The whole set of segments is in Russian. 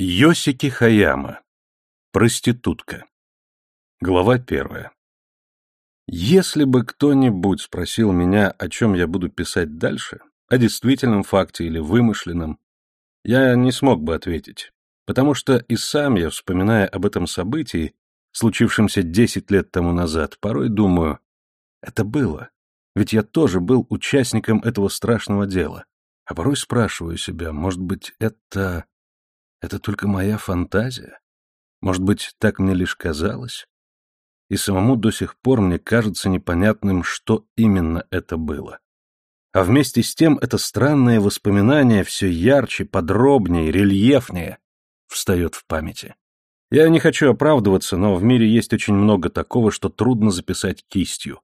Йосики Хаяма. Проститутка. Глава первая. Если бы кто-нибудь спросил меня, о чем я буду писать дальше, о действительном факте или вымышленном, я не смог бы ответить, потому что и сам я, вспоминая об этом событии, случившемся десять лет тому назад, порой думаю, это было, ведь я тоже был участником этого страшного дела, а порой спрашиваю себя, может быть, это это только моя фантазия? Может быть, так мне лишь казалось? И самому до сих пор мне кажется непонятным, что именно это было. А вместе с тем это странное воспоминание все ярче, подробнее, рельефнее встает в памяти. Я не хочу оправдываться, но в мире есть очень много такого, что трудно записать кистью.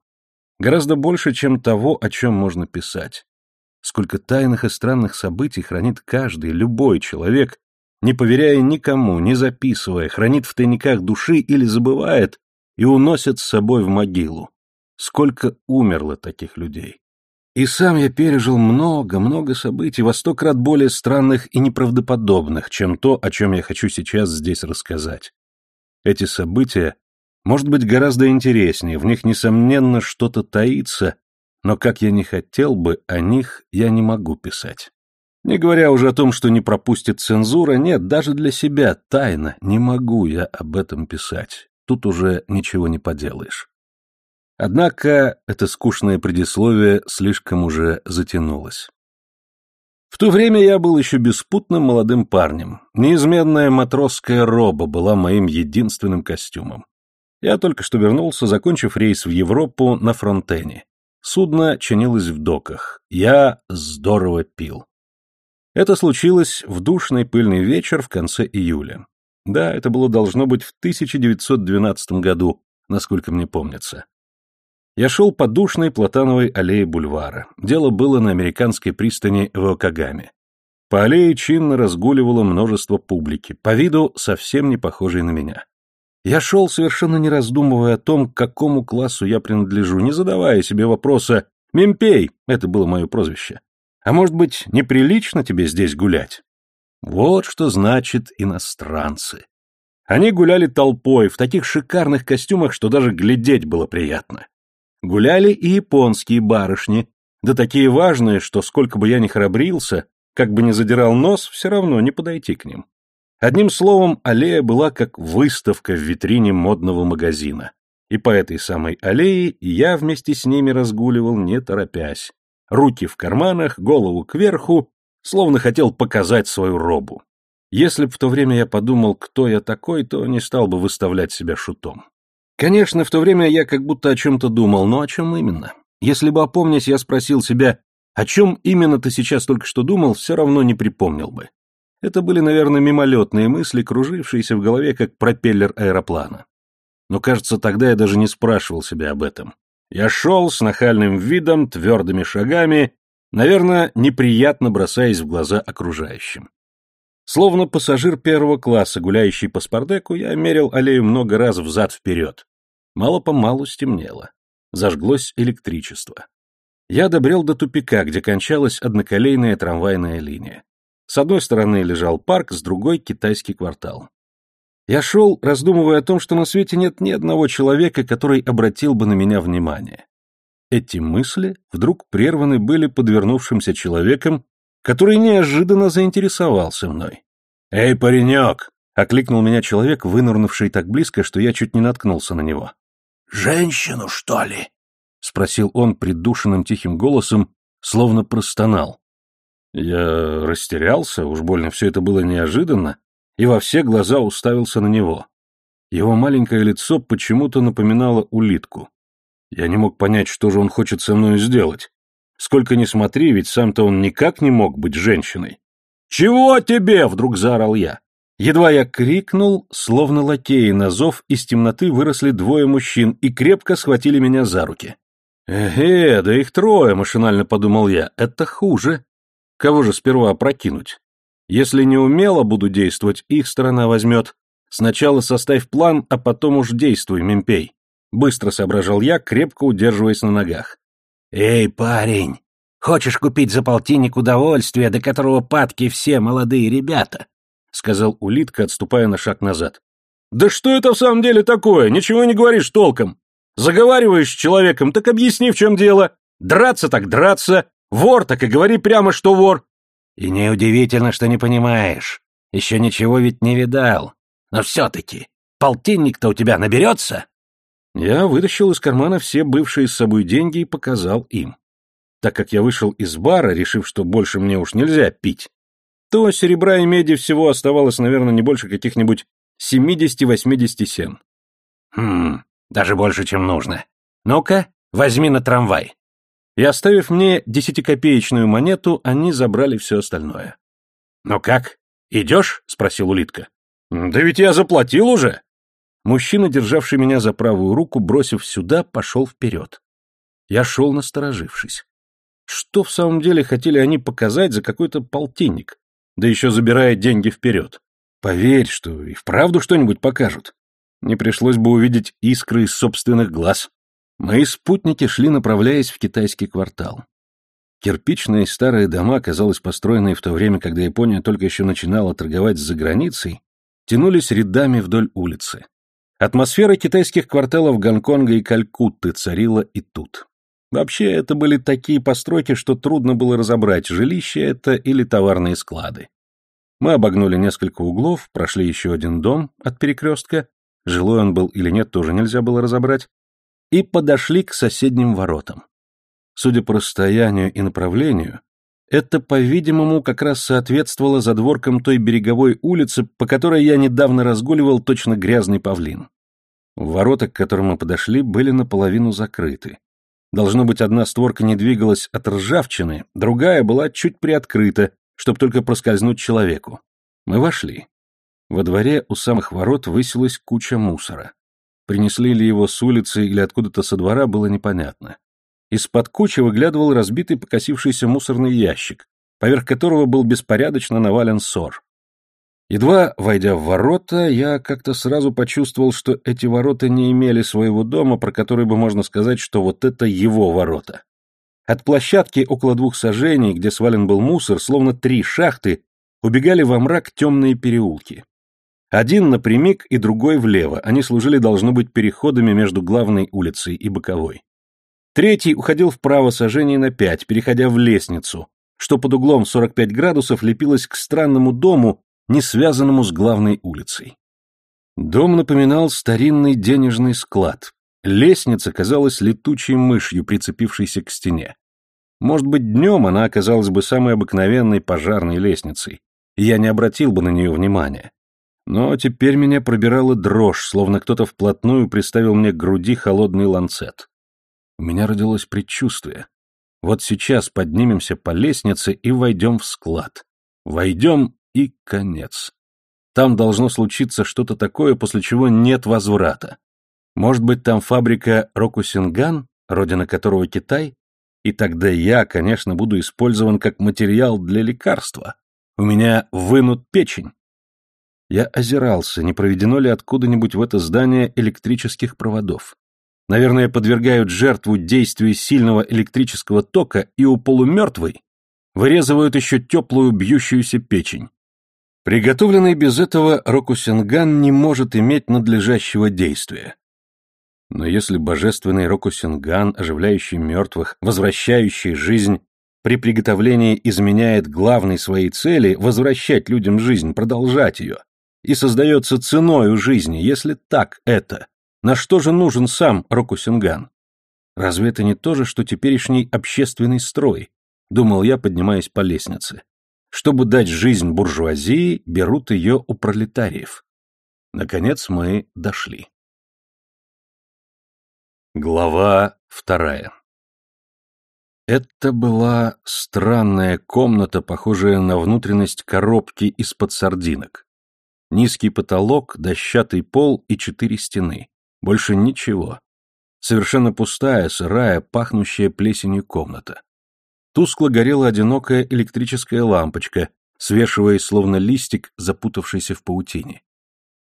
Гораздо больше, чем того, о чем можно писать. Сколько тайных и странных событий хранит каждый, любой человек, не поверяя никому, не записывая, хранит в тайниках души или забывает и уносит с собой в могилу. Сколько умерло таких людей. И сам я пережил много-много событий, во сто крат более странных и неправдоподобных, чем то, о чем я хочу сейчас здесь рассказать. Эти события, может быть, гораздо интереснее, в них, несомненно, что-то таится, но как я не хотел бы, о них я не могу писать. Не говоря уже о том, что не пропустит цензура, нет, даже для себя тайна, не могу я об этом писать. Тут уже ничего не поделаешь. Однако это скучное предисловие слишком уже затянулось. В то время я был еще беспутным молодым парнем. Неизменная матросская роба была моим единственным костюмом. Я только что вернулся, закончив рейс в Европу на Фронтене. Судно чинилось в доках. Я здорово пил. Это случилось в душный пыльный вечер в конце июля. Да, это было должно быть в 1912 году, насколько мне помнится. Я шел по душной платановой аллее бульвара. Дело было на американской пристани в Окагаме. По аллее чинно разгуливало множество публики, по виду совсем не похожей на меня. Я шел, совершенно не раздумывая о том, к какому классу я принадлежу, не задавая себе вопроса «Мимпей» — это было мое прозвище. А может быть, неприлично тебе здесь гулять? Вот что значит иностранцы. Они гуляли толпой, в таких шикарных костюмах, что даже глядеть было приятно. Гуляли и японские барышни, да такие важные, что сколько бы я ни храбрился, как бы ни задирал нос, все равно не подойти к ним. Одним словом, аллея была как выставка в витрине модного магазина. И по этой самой аллее я вместе с ними разгуливал, не торопясь руки в карманах, голову кверху, словно хотел показать свою робу. Если б в то время я подумал, кто я такой, то не стал бы выставлять себя шутом. Конечно, в то время я как будто о чем-то думал, но о чем именно? Если бы опомнить, я спросил себя, о чем именно ты сейчас только что думал, все равно не припомнил бы. Это были, наверное, мимолетные мысли, кружившиеся в голове, как пропеллер аэроплана. Но, кажется, тогда я даже не спрашивал себя об этом. Я шел с нахальным видом, твердыми шагами, наверное, неприятно бросаясь в глаза окружающим. Словно пассажир первого класса, гуляющий по спардеку, я мерил аллею много раз взад-вперед. Мало-помалу стемнело. Зажглось электричество. Я добрел до тупика, где кончалась одноколейная трамвайная линия. С одной стороны лежал парк, с другой — китайский квартал. Я шел, раздумывая о том, что на свете нет ни одного человека, который обратил бы на меня внимание. Эти мысли вдруг прерваны были подвернувшимся человеком, который неожиданно заинтересовался мной. «Эй, паренек!» — окликнул меня человек, вынырнувший так близко, что я чуть не наткнулся на него. «Женщину, что ли?» — спросил он придушенным тихим голосом, словно простонал. Я растерялся, уж больно все это было неожиданно, и во все глаза уставился на него. Его маленькое лицо почему-то напоминало улитку. Я не мог понять, что же он хочет со мной сделать. Сколько ни смотри, ведь сам-то он никак не мог быть женщиной. «Чего тебе?» — вдруг заорал я. Едва я крикнул, словно лакеи на зов, из темноты выросли двое мужчин и крепко схватили меня за руки. «Эге, да их трое», — машинально подумал я, — «это хуже. Кого же сперва опрокинуть? Если не умело буду действовать, их сторона возьмет. Сначала составь план, а потом уж действуй, Мемпей. Быстро соображал я, крепко удерживаясь на ногах. Эй, парень, хочешь купить за полтинник удовольствие, до которого падки все молодые ребята? сказал улитка, отступая на шаг назад. «Да что это в самом деле такое? Ничего не говоришь толком. Заговариваешь с человеком, так объясни, в чем дело. Драться так драться, вор так и говори прямо, что вор». «И неудивительно, что не понимаешь. Еще ничего ведь не видал. Но все-таки, полтинник-то у тебя наберется?» Я вытащил из кармана все бывшие с собой деньги и показал им. Так как я вышел из бара, решив, что больше мне уж нельзя пить, то серебра и меди всего оставалось, наверное, не больше каких-нибудь 70-80 сен. Хм, даже больше, чем нужно. Ну-ка, возьми на трамвай. И оставив мне десятикопеечную монету, они забрали все остальное. «Ну как, идешь?» — спросил улитка. «Да ведь я заплатил уже!» Мужчина, державший меня за правую руку, бросив сюда, пошел вперед. Я шел насторожившись. Что в самом деле хотели они показать за какой-то полтинник, да еще забирая деньги вперед? Поверь, что и вправду что-нибудь покажут. Не пришлось бы увидеть искры из собственных глаз. Мои спутники шли, направляясь в китайский квартал. Кирпичные старые дома, казалось, построенные в то время, когда Япония только еще начинала торговать за границей, тянулись рядами вдоль улицы. Атмосфера китайских кварталов Гонконга и Калькутты царила и тут. Вообще, это были такие постройки, что трудно было разобрать, жилище это или товарные склады. Мы обогнули несколько углов, прошли еще один дом от перекрестка, жилой он был или нет, тоже нельзя было разобрать, и подошли к соседним воротам. Судя по расстоянию и направлению, это, по-видимому, как раз соответствовало задворкам той береговой улицы, по которой я недавно разгуливал точно грязный павлин. Ворота, к которым мы подошли, были наполовину закрыты. Должно быть, одна створка не двигалась от ржавчины, другая была чуть приоткрыта, чтобы только проскользнуть человеку. Мы вошли. Во дворе у самых ворот высилась куча мусора. Принесли ли его с улицы или откуда-то со двора, было непонятно. Из-под кучи выглядывал разбитый покосившийся мусорный ящик, поверх которого был беспорядочно навален сор. Едва войдя в ворота, я как-то сразу почувствовал, что эти ворота не имели своего дома, про который бы можно сказать, что вот это его ворота. От площадки около двух сажений, где свален был мусор, словно три шахты, убегали во мрак темные переулки. Один напрямик и другой влево, они служили, должно быть, переходами между главной улицей и боковой. Третий уходил вправо сажений на пять, переходя в лестницу, что под углом 45 градусов лепилось к странному дому, не связанному с главной улицей. Дом напоминал старинный денежный склад. Лестница казалась летучей мышью, прицепившейся к стене. Может быть, днем она оказалась бы самой обыкновенной пожарной лестницей, и я не обратил бы на нее внимания. Но теперь меня пробирала дрожь, словно кто-то вплотную приставил мне к груди холодный ланцет. У меня родилось предчувствие. Вот сейчас поднимемся по лестнице и войдем в склад. Войдем и конец. Там должно случиться что-то такое, после чего нет возврата. Может быть, там фабрика Рокусинган, родина которого Китай? И тогда я, конечно, буду использован как материал для лекарства. У меня вынут печень. Я озирался, не проведено ли откуда-нибудь в это здание электрических проводов. Наверное, подвергают жертву действию сильного электрического тока и у полумертвой вырезывают еще теплую бьющуюся печень. Приготовленный без этого Рокусинган не может иметь надлежащего действия. Но если божественный Рокусинган, оживляющий мертвых, возвращающий жизнь, при приготовлении изменяет главной своей цели возвращать людям жизнь, продолжать ее, и создается ценою жизни, если так это, на что же нужен сам Рокусинган? Разве это не то же, что теперешний общественный строй? Думал я, поднимаясь по лестнице. Чтобы дать жизнь буржуазии, берут ее у пролетариев. Наконец мы дошли. Глава вторая Это была странная комната, похожая на внутренность коробки из-под сардинок. Низкий потолок, дощатый пол и четыре стены. Больше ничего. Совершенно пустая, сырая, пахнущая плесенью комната. Тускло горела одинокая электрическая лампочка, свешиваясь словно листик, запутавшийся в паутине.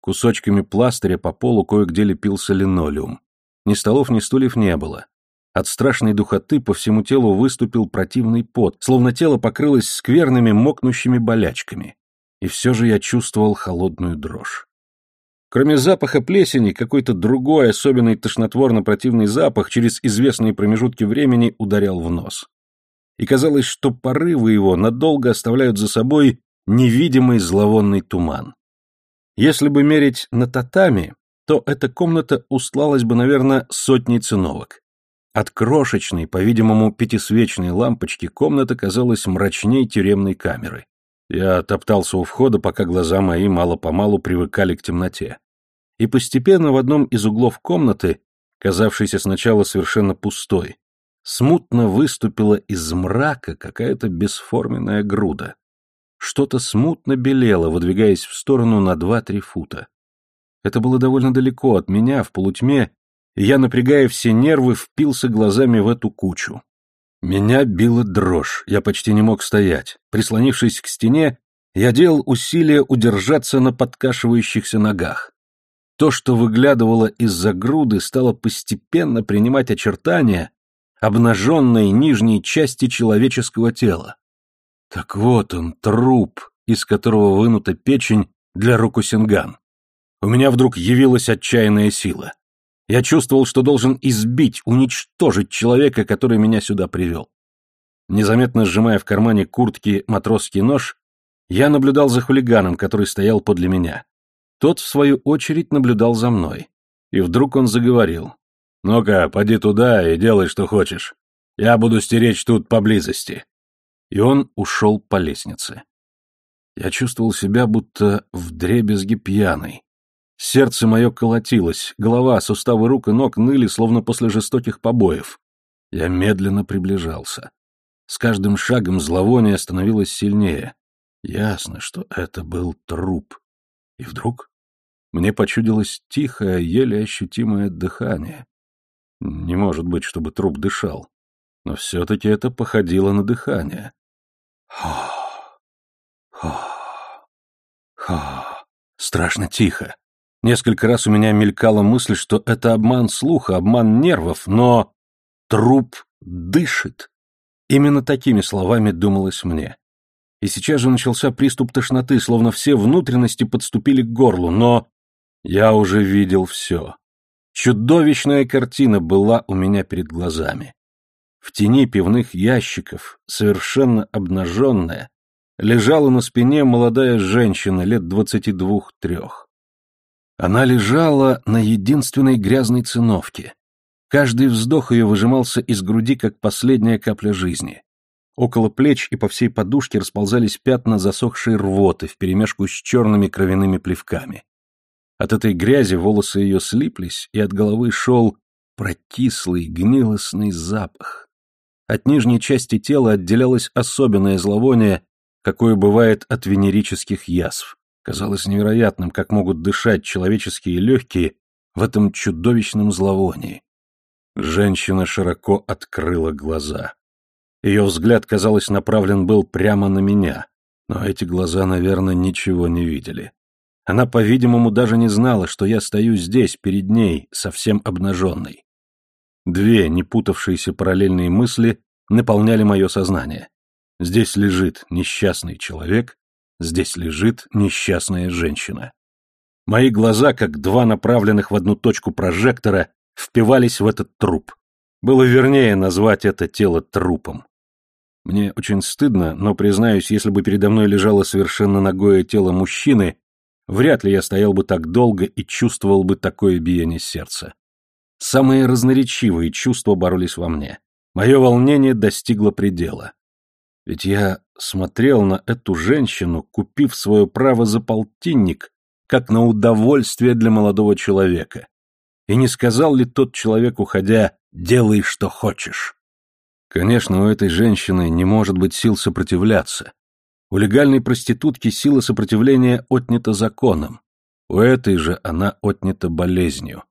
Кусочками пластыря по полу кое-где лепился линолеум. Ни столов, ни стульев не было. От страшной духоты по всему телу выступил противный пот, словно тело покрылось скверными мокнущими болячками. И все же я чувствовал холодную дрожь. Кроме запаха плесени, какой-то другой, особенный тошнотворно-противный запах через известные промежутки времени ударял в нос. И казалось, что порывы его надолго оставляют за собой невидимый зловонный туман. Если бы мерить на татами, то эта комната устлалась бы, наверное, сотней циновок. От крошечной, по-видимому, пятисвечной лампочки комната казалась мрачней тюремной камеры. Я топтался у входа, пока глаза мои мало-помалу привыкали к темноте. И постепенно в одном из углов комнаты, казавшейся сначала совершенно пустой, смутно выступила из мрака какая-то бесформенная груда. Что-то смутно белело, выдвигаясь в сторону на два-три фута. Это было довольно далеко от меня, в полутьме, и я, напрягая все нервы, впился глазами в эту кучу. Меня била дрожь, я почти не мог стоять. Прислонившись к стене, я делал усилия удержаться на подкашивающихся ногах. То, что выглядывало из-за груды, стало постепенно принимать очертания обнаженной нижней части человеческого тела. Так вот он, труп, из которого вынута печень для рукусинган. У меня вдруг явилась отчаянная сила. Я чувствовал, что должен избить, уничтожить человека, который меня сюда привел. Незаметно сжимая в кармане куртки матросский нож, я наблюдал за хулиганом, который стоял подле меня. Тот, в свою очередь, наблюдал за мной. И вдруг он заговорил. «Ну-ка, поди туда и делай, что хочешь. Я буду стеречь тут поблизости». И он ушел по лестнице. Я чувствовал себя будто вдребезги пьяный. Сердце мое колотилось, голова, суставы рук и ног ныли, словно после жестоких побоев. Я медленно приближался. С каждым шагом зловоние становилось сильнее. Ясно, что это был труп. И вдруг мне почудилось тихое, еле ощутимое дыхание. Не может быть, чтобы труп дышал. Но все-таки это походило на дыхание. Ха, ха, ха. Страшно тихо. Несколько раз у меня мелькала мысль, что это обман слуха, обман нервов, но труп дышит. Именно такими словами думалось мне. И сейчас же начался приступ тошноты, словно все внутренности подступили к горлу, но я уже видел все. Чудовищная картина была у меня перед глазами. В тени пивных ящиков, совершенно обнаженная, лежала на спине молодая женщина лет двадцати двух-трех. Она лежала на единственной грязной циновке. Каждый вздох ее выжимался из груди, как последняя капля жизни. Около плеч и по всей подушке расползались пятна засохшей рвоты вперемешку с черными кровяными плевками. От этой грязи волосы ее слиплись, и от головы шел прокислый, гнилостный запах. От нижней части тела отделялось особенное зловоние, какое бывает от венерических язв. Казалось невероятным, как могут дышать человеческие легкие в этом чудовищном зловонии. Женщина широко открыла глаза. Ее взгляд, казалось, направлен был прямо на меня, но эти глаза, наверное, ничего не видели. Она, по-видимому, даже не знала, что я стою здесь, перед ней, совсем обнаженной. Две непутавшиеся параллельные мысли наполняли мое сознание. Здесь лежит несчастный человек, Здесь лежит несчастная женщина. Мои глаза, как два направленных в одну точку прожектора, впивались в этот труп. Было вернее назвать это тело трупом. Мне очень стыдно, но, признаюсь, если бы передо мной лежало совершенно ногое тело мужчины, вряд ли я стоял бы так долго и чувствовал бы такое биение сердца. Самые разноречивые чувства боролись во мне. Мое волнение достигло предела. Ведь я смотрел на эту женщину, купив свое право за полтинник, как на удовольствие для молодого человека. И не сказал ли тот человек, уходя, «делай, что хочешь»? Конечно, у этой женщины не может быть сил сопротивляться. У легальной проститутки сила сопротивления отнята законом. У этой же она отнята болезнью.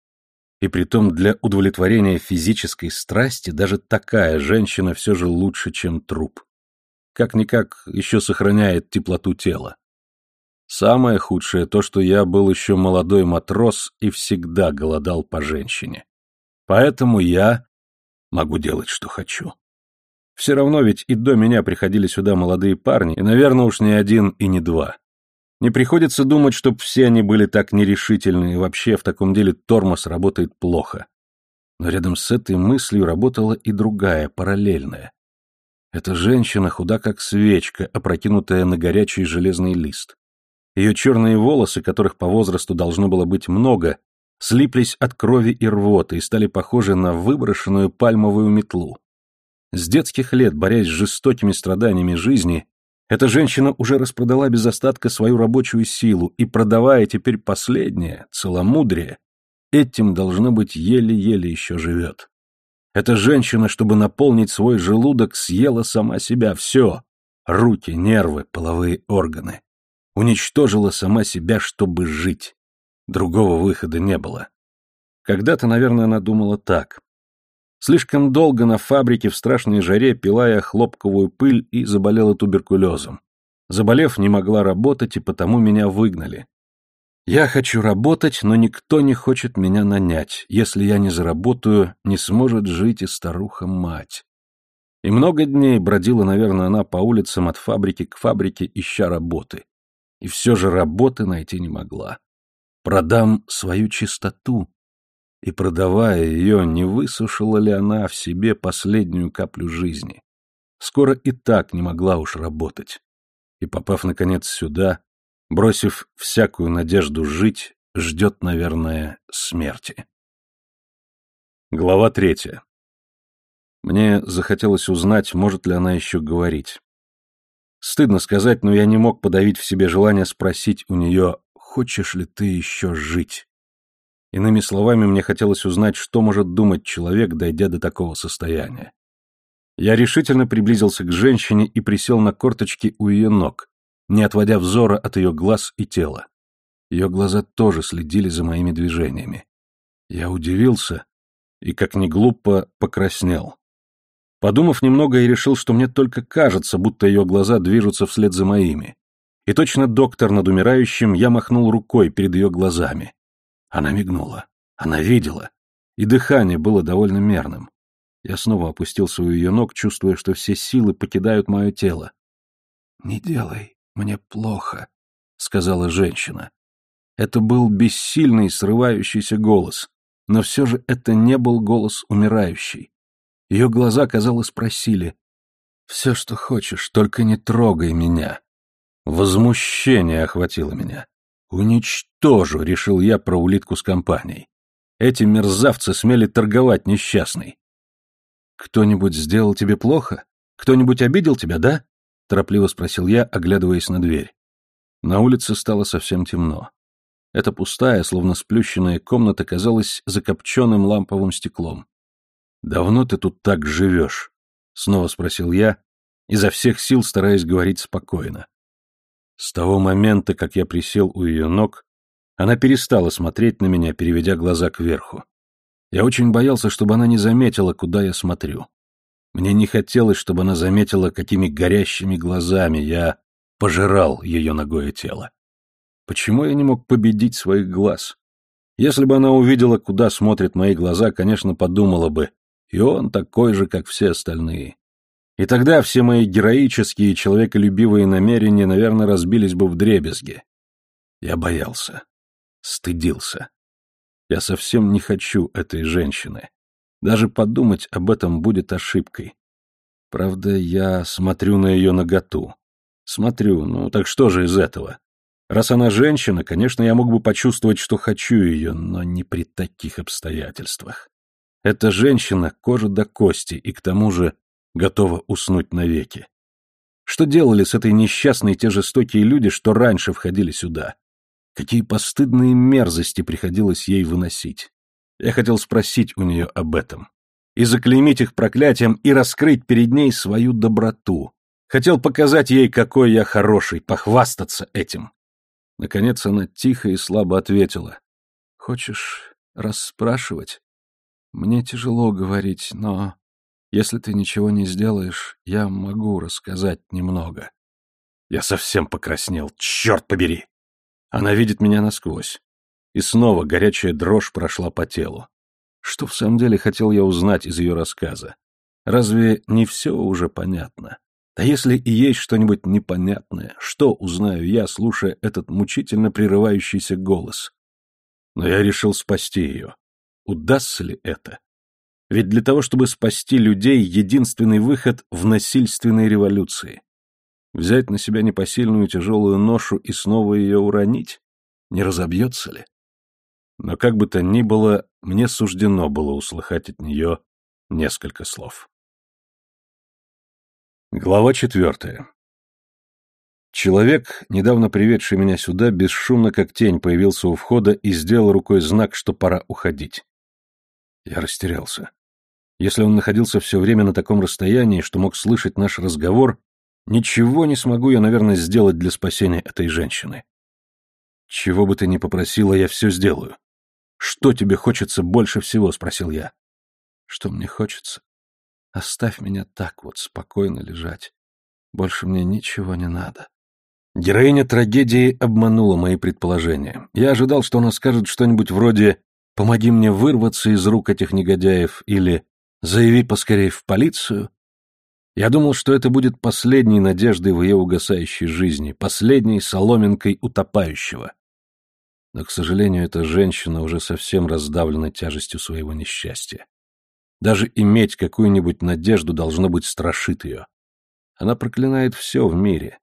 И притом для удовлетворения физической страсти даже такая женщина все же лучше, чем труп как-никак еще сохраняет теплоту тела. Самое худшее то, что я был еще молодой матрос и всегда голодал по женщине. Поэтому я могу делать, что хочу. Все равно ведь и до меня приходили сюда молодые парни, и, наверное, уж не один и не два. Не приходится думать, чтоб все они были так нерешительны, и вообще в таком деле тормоз работает плохо. Но рядом с этой мыслью работала и другая, параллельная. Эта женщина худа как свечка, опрокинутая на горячий железный лист. Ее черные волосы, которых по возрасту должно было быть много, слиплись от крови и рвоты и стали похожи на выброшенную пальмовую метлу. С детских лет, борясь с жестокими страданиями жизни, эта женщина уже распродала без остатка свою рабочую силу и, продавая теперь последнее, целомудрие, этим, должно быть, еле-еле еще живет. Эта женщина, чтобы наполнить свой желудок, съела сама себя, все — руки, нервы, половые органы. Уничтожила сама себя, чтобы жить. Другого выхода не было. Когда-то, наверное, она думала так. Слишком долго на фабрике в страшной жаре пила я хлопковую пыль и заболела туберкулезом. Заболев, не могла работать, и потому меня выгнали. Я хочу работать, но никто не хочет меня нанять. Если я не заработаю, не сможет жить и старуха-мать. И много дней бродила, наверное, она по улицам от фабрики к фабрике, ища работы. И все же работы найти не могла. Продам свою чистоту, и, продавая ее, не высушила ли она в себе последнюю каплю жизни. Скоро и так не могла уж работать. И, попав, наконец, сюда, бросив всякую надежду жить, ждет, наверное, смерти. Глава третья. Мне захотелось узнать, может ли она еще говорить. Стыдно сказать, но я не мог подавить в себе желание спросить у нее, хочешь ли ты еще жить? Иными словами, мне хотелось узнать, что может думать человек, дойдя до такого состояния. Я решительно приблизился к женщине и присел на корточки у ее ног, не отводя взора от ее глаз и тела. Ее глаза тоже следили за моими движениями. Я удивился и, как ни глупо, покраснел. Подумав немного, я решил, что мне только кажется, будто ее глаза движутся вслед за моими. И точно доктор над умирающим, я махнул рукой перед ее глазами. Она мигнула. Она видела. И дыхание было довольно мерным. Я снова опустился у ее ног, чувствуя, что все силы покидают мое тело. «Не делай, мне плохо», — сказала женщина. Это был бессильный, срывающийся голос, но все же это не был голос умирающий. Ее глаза, казалось, просили «Все, что хочешь, только не трогай меня». Возмущение охватило меня. «Уничтожу», — решил я про улитку с компанией. Эти мерзавцы смели торговать несчастной. «Кто-нибудь сделал тебе плохо? Кто-нибудь обидел тебя, да?» — торопливо спросил я, оглядываясь на дверь. На улице стало совсем темно. Эта пустая, словно сплющенная комната казалась закопченным ламповым стеклом. «Давно ты тут так живешь?» — снова спросил я, изо всех сил стараясь говорить спокойно. С того момента, как я присел у ее ног, она перестала смотреть на меня, переведя глаза кверху. Я очень боялся, чтобы она не заметила, куда я смотрю. Мне не хотелось, чтобы она заметила, какими горящими глазами я пожирал ее ногое тело. Почему я не мог победить своих глаз? Если бы она увидела, куда смотрят мои глаза, конечно, подумала бы, и он такой же, как все остальные. И тогда все мои героические человеколюбивые намерения, наверное, разбились бы в дребезги. Я боялся. Стыдился. Я совсем не хочу этой женщины. Даже подумать об этом будет ошибкой. Правда, я смотрю на ее наготу. Смотрю, ну так что же из этого? Раз она женщина, конечно, я мог бы почувствовать, что хочу ее, но не при таких обстоятельствах. Эта женщина кожа до кости, и к тому же готова уснуть навеки. Что делали с этой несчастной те жестокие люди, что раньше входили сюда? Какие постыдные мерзости приходилось ей выносить? Я хотел спросить у нее об этом. И заклеймить их проклятием, и раскрыть перед ней свою доброту. Хотел показать ей, какой я хороший, похвастаться этим. Наконец она тихо и слабо ответила. «Хочешь расспрашивать? Мне тяжело говорить, но если ты ничего не сделаешь, я могу рассказать немного. Я совсем покраснел, черт побери! Она видит меня насквозь. И снова горячая дрожь прошла по телу. Что в самом деле хотел я узнать из ее рассказа? Разве не все уже понятно? А если и есть что-нибудь непонятное, что узнаю я, слушая этот мучительно прерывающийся голос? Но я решил спасти ее. Удастся ли это? Ведь для того, чтобы спасти людей, единственный выход в насильственной революции. Взять на себя непосильную тяжелую ношу и снова ее уронить? Не разобьется ли? Но как бы то ни было, мне суждено было услыхать от нее несколько слов. Глава четвертая. Человек, недавно приведший меня сюда, бесшумно как тень появился у входа и сделал рукой знак, что пора уходить. Я растерялся. Если он находился все время на таком расстоянии, что мог слышать наш разговор, ничего не смогу я, наверное, сделать для спасения этой женщины. Чего бы ты ни попросила, я все сделаю. Что тебе хочется больше всего, спросил я. Что мне хочется? Оставь меня так вот, спокойно лежать. Больше мне ничего не надо. Героиня трагедии обманула мои предположения. Я ожидал, что она скажет что-нибудь вроде «помоги мне вырваться из рук этих негодяев» или Заяви поскорее в полицию. Я думал, что это будет последней надеждой в ее угасающей жизни, последней соломинкой утопающего. Но, к сожалению, эта женщина уже совсем раздавлена тяжестью своего несчастья. Даже иметь какую-нибудь надежду должно быть страшит ее. Она проклинает все в мире.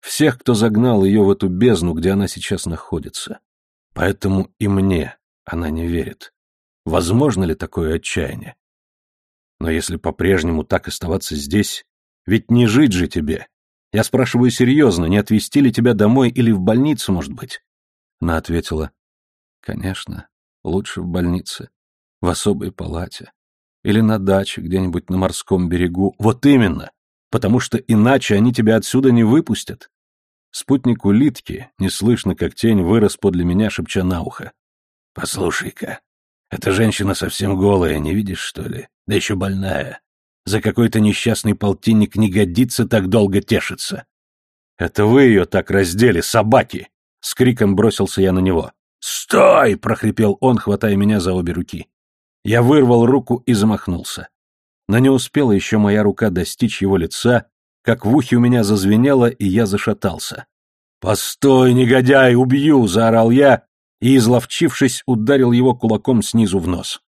Всех, кто загнал ее в эту бездну, где она сейчас находится. Поэтому и мне она не верит. Возможно ли такое отчаяние? Но если по-прежнему так оставаться здесь, ведь не жить же тебе. Я спрашиваю серьезно, не отвезти ли тебя домой или в больницу, может быть? Она ответила, конечно, лучше в больнице, в особой палате. Или на даче где-нибудь на морском берегу. Вот именно, потому что иначе они тебя отсюда не выпустят. Спутник улитки, неслышно как тень, вырос подле меня, шепча на ухо. «Послушай-ка, эта женщина совсем голая, не видишь, что ли? Да еще больная. За какой-то несчастный полтинник не годится так долго тешиться. Это вы ее так раздели, собаки! С криком бросился я на него. «Стой!» — прохрипел он, хватая меня за обе руки. Я вырвал руку и замахнулся. Но не успела еще моя рука достичь его лица, как в ухе у меня зазвенело, и я зашатался. «Постой, негодяй, убью!» — заорал я, и, изловчившись, ударил его кулаком снизу в нос.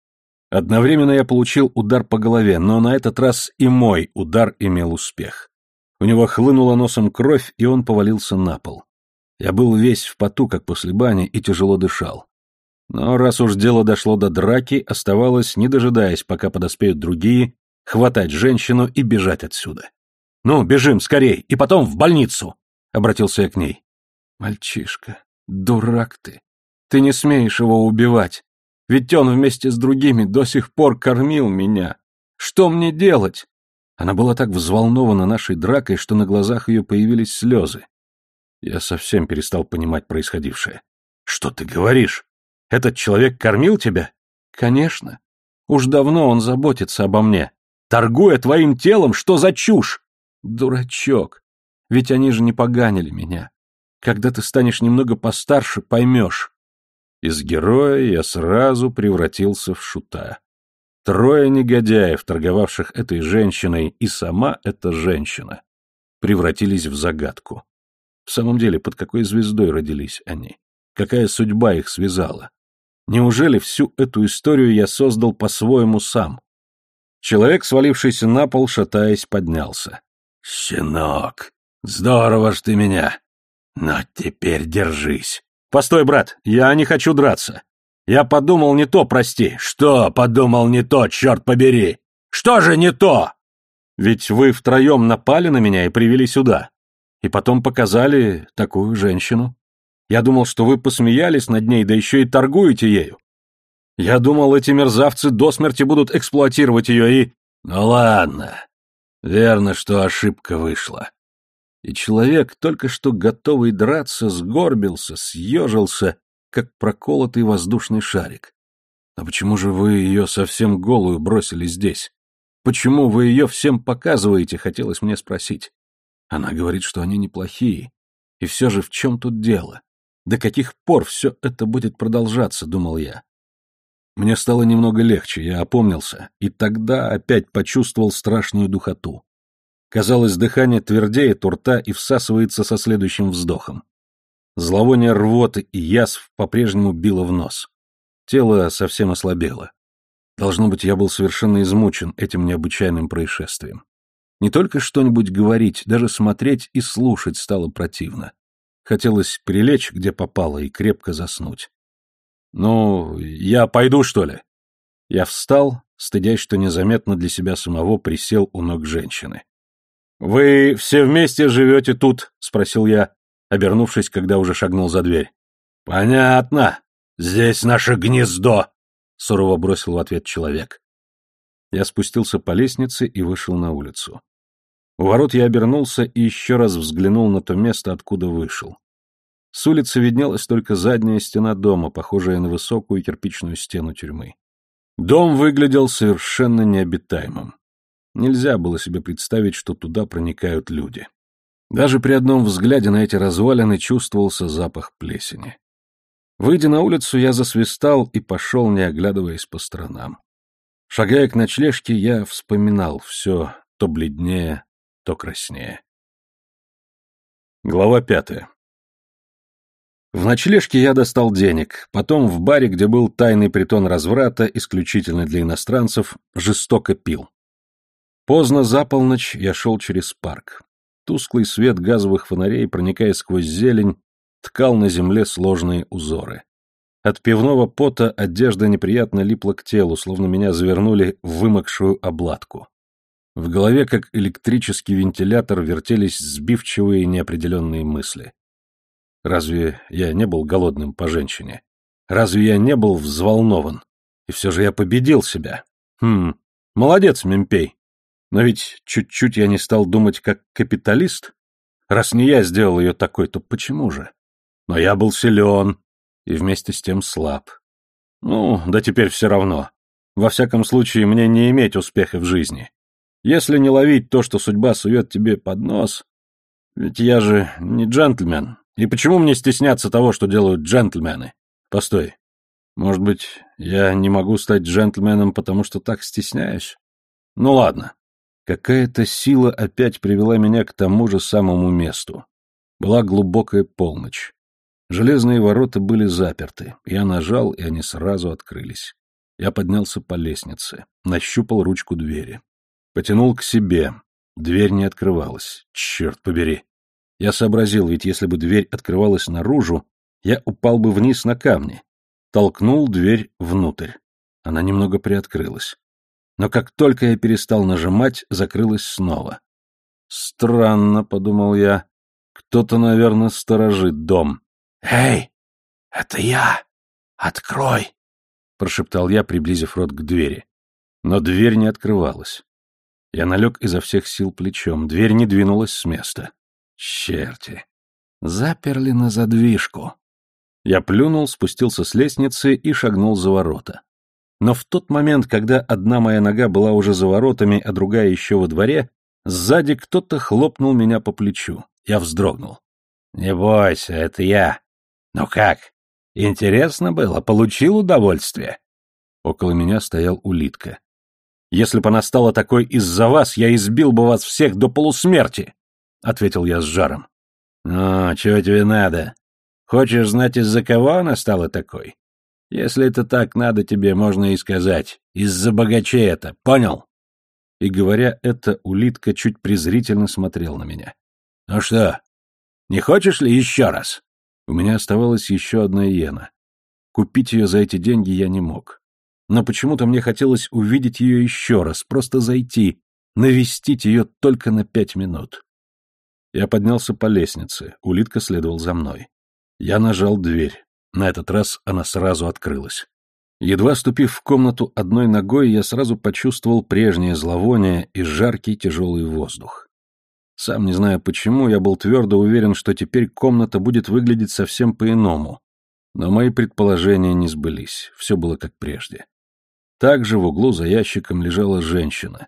Одновременно я получил удар по голове, но на этот раз и мой удар имел успех. У него хлынула носом кровь, и он повалился на пол. Я был весь в поту, как после бани, и тяжело дышал. Но раз уж дело дошло до драки, оставалось, не дожидаясь, пока подоспеют другие, хватать женщину и бежать отсюда. «Ну, бежим, скорей, и потом в больницу!» — обратился я к ней. «Мальчишка, дурак ты!» Ты не смеешь его убивать. Ведь он вместе с другими до сих пор кормил меня. Что мне делать?» Она была так взволнована нашей дракой, что на глазах ее появились слезы. Я совсем перестал понимать происходившее. «Что ты говоришь? Этот человек кормил тебя?» «Конечно. Уж давно он заботится обо мне. Торгуя твоим телом, что за чушь?» «Дурачок. Ведь они же не поганили меня. Когда ты станешь немного постарше, поймешь. Из героя я сразу превратился в шута. Трое негодяев, торговавших этой женщиной, и сама эта женщина, превратились в загадку. В самом деле, под какой звездой родились они? Какая судьба их связала? Неужели всю эту историю я создал по-своему сам? Человек, свалившийся на пол, шатаясь, поднялся. «Щенок, здорово ж ты меня! Но теперь держись. «Постой, брат, я не хочу драться. Я подумал не то, прости». «Что подумал не то, черт побери? Что же не то?» «Ведь вы втроем напали на меня и привели сюда. И потом показали такую женщину. Я думал, что вы посмеялись над ней, да еще и торгуете ею. Я думал, эти мерзавцы до смерти будут эксплуатировать ее и...» «Ну ладно. Верно, что ошибка вышла и человек, только что готовый драться, сгорбился, съежился, как проколотый воздушный шарик. «А почему же вы ее совсем голую бросили здесь? Почему вы ее всем показываете?» — хотелось мне спросить. Она говорит, что они неплохие. И все же в чем тут дело? До каких пор все это будет продолжаться, думал я. Мне стало немного легче, я опомнился, и тогда опять почувствовал страшную духоту. Казалось, дыхание твердеет у рта и всасывается со следующим вздохом. Зловоние рвоты и язв по-прежнему било в нос. Тело совсем ослабело. Должно быть, я был совершенно измучен этим необычайным происшествием. Не только что-нибудь говорить, даже смотреть и слушать стало противно. Хотелось прилечь, где попало, и крепко заснуть. «Ну, я пойду, что ли?» Я встал, стыдясь, что незаметно для себя самого присел у ног женщины. «Вы все вместе живете тут?» — спросил я, обернувшись, когда уже шагнул за дверь. «Понятно. Здесь наше гнездо!» — сурово бросил в ответ человек. Я спустился по лестнице и вышел на улицу. У ворот я обернулся и еще раз взглянул на то место, откуда вышел. С улицы виднелась только задняя стена дома, похожая на высокую кирпичную стену тюрьмы. Дом выглядел совершенно необитаемым. Нельзя было себе представить, что туда проникают люди. Даже при одном взгляде на эти развалины чувствовался запах плесени. Выйдя на улицу, я засвистал и пошел, не оглядываясь по сторонам. Шагая к ночлежке, я вспоминал все, то бледнее, то краснее. Глава пятая. В ночлежке я достал денег, потом в баре, где был тайный притон разврата, исключительно для иностранцев, жестоко пил. Поздно за полночь я шел через парк. Тусклый свет газовых фонарей, проникая сквозь зелень, ткал на земле сложные узоры. От пивного пота одежда неприятно липла к телу, словно меня завернули в вымокшую обладку. В голове, как электрический вентилятор, вертелись сбивчивые неопределенные мысли. Разве я не был голодным по женщине? Разве я не был взволнован? И все же я победил себя. Хм, молодец, Мемпей. Но ведь чуть-чуть я не стал думать как капиталист. Раз не я сделал ее такой, то почему же? Но я был силен и вместе с тем слаб. Ну, да теперь все равно. Во всяком случае, мне не иметь успеха в жизни. Если не ловить то, что судьба сует тебе под нос... Ведь я же не джентльмен. И почему мне стесняться того, что делают джентльмены? Постой. Может быть, я не могу стать джентльменом, потому что так стесняюсь? Ну ладно. Какая-то сила опять привела меня к тому же самому месту. Была глубокая полночь. Железные ворота были заперты. Я нажал, и они сразу открылись. Я поднялся по лестнице, нащупал ручку двери. Потянул к себе. Дверь не открывалась. Черт побери. Я сообразил, ведь если бы дверь открывалась наружу, я упал бы вниз на камни. Толкнул дверь внутрь. Она немного приоткрылась. Но как только я перестал нажимать, закрылась снова. «Странно», — подумал я. «Кто-то, наверное, сторожит дом». «Эй, это я! Открой!» — прошептал я, приблизив рот к двери. Но дверь не открывалась. Я налег изо всех сил плечом, дверь не двинулась с места. Черти! Заперли на задвижку. Я плюнул, спустился с лестницы и шагнул за ворота. Но в тот момент, когда одна моя нога была уже за воротами, а другая еще во дворе, сзади кто-то хлопнул меня по плечу. Я вздрогнул. «Не бойся, это я. Ну как, интересно было? Получил удовольствие?» Около меня стоял улитка. Если бы она стала такой из-за вас, я избил бы вас всех до полусмерти, — ответил я с жаром. — Ну, чего тебе надо? Хочешь знать, из-за кого она стала такой? Если это так надо тебе, можно и сказать. Из-за богачей это, понял? И говоря это, улитка чуть презрительно смотрел на меня. — Ну что, не хочешь ли еще раз? У меня оставалась еще одна иена. Купить ее за эти деньги я не мог но почему-то мне хотелось увидеть ее еще раз, просто зайти, навестить ее только на пять минут. Я поднялся по лестнице, улитка следовал за мной. Я нажал дверь. На этот раз она сразу открылась. Едва ступив в комнату одной ногой, я сразу почувствовал прежнее зловоние и жаркий тяжелый воздух. Сам не знаю почему, я был твердо уверен, что теперь комната будет выглядеть совсем по-иному. Но мои предположения не сбылись, все было как прежде. Также в углу за ящиком лежала женщина.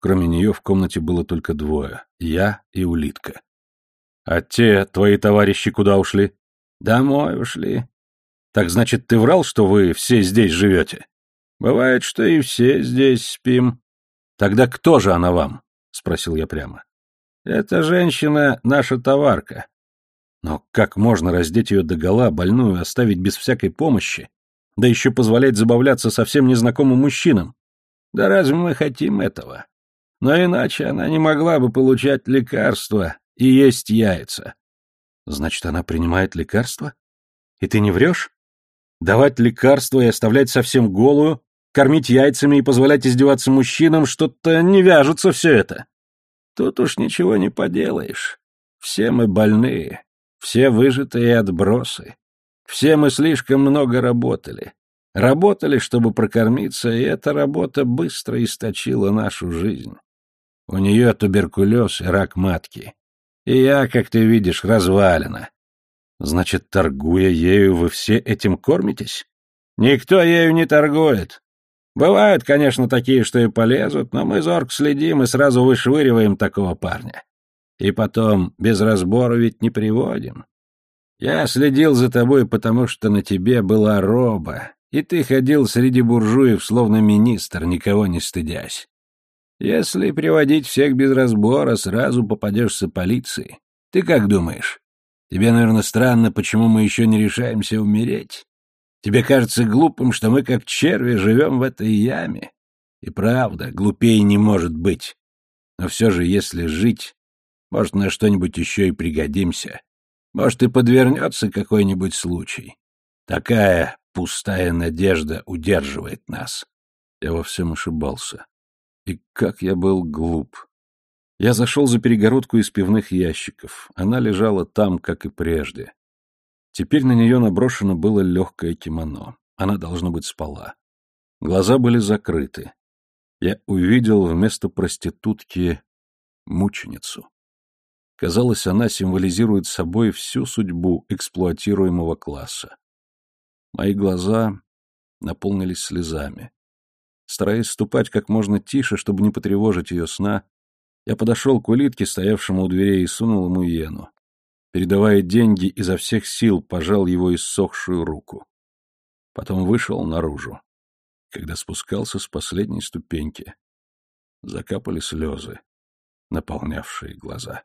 Кроме нее в комнате было только двое — я и улитка. — А те, твои товарищи, куда ушли? — Домой ушли. — Так значит, ты врал, что вы все здесь живете? — Бывает, что и все здесь спим. — Тогда кто же она вам? — спросил я прямо. Эта женщина — наша товарка. Но как можно раздеть ее догола, больную, оставить без всякой помощи, да еще позволять забавляться совсем незнакомым мужчинам? Да разве мы хотим этого? Но иначе она не могла бы получать лекарства и есть яйца. Значит, она принимает лекарства? И ты не врешь? Давать лекарства и оставлять совсем голую, кормить яйцами и позволять издеваться мужчинам, что-то не вяжется все это. Тут уж ничего не поделаешь. Все мы больные, все выжатые отбросы. Все мы слишком много работали. Работали, чтобы прокормиться, и эта работа быстро источила нашу жизнь. У нее туберкулез и рак матки. И я, как ты видишь, развалена. Значит, торгуя ею, вы все этим кормитесь? Никто ею не торгует. Бывают, конечно, такие, что и полезут, но мы зорк следим и сразу вышвыриваем такого парня. И потом, без разбора ведь не приводим. Я следил за тобой, потому что на тебе была роба, и ты ходил среди буржуев, словно министр, никого не стыдясь. Если приводить всех без разбора, сразу попадешься полиции. Ты как думаешь? Тебе, наверное, странно, почему мы еще не решаемся умереть? Тебе кажется глупым, что мы, как черви, живем в этой яме. И правда, глупее не может быть. Но все же, если жить, может, на что-нибудь еще и пригодимся. Может, и подвернется какой-нибудь случай. Такая пустая надежда удерживает нас. Я во всем ошибался. И как я был глуп. Я зашел за перегородку из пивных ящиков. Она лежала там, как и прежде. Теперь на нее наброшено было легкое кимоно. Она, должно быть, спала. Глаза были закрыты. Я увидел вместо проститутки мученицу. Казалось, она символизирует собой всю судьбу эксплуатируемого класса. Мои глаза наполнились слезами. Стараясь ступать как можно тише, чтобы не потревожить ее сна, я подошел к улитке, стоявшему у дверей, и сунул ему иену. Передавая деньги, изо всех сил пожал его иссохшую руку. Потом вышел наружу. Когда спускался с последней ступеньки, закапали слезы, наполнявшие глаза.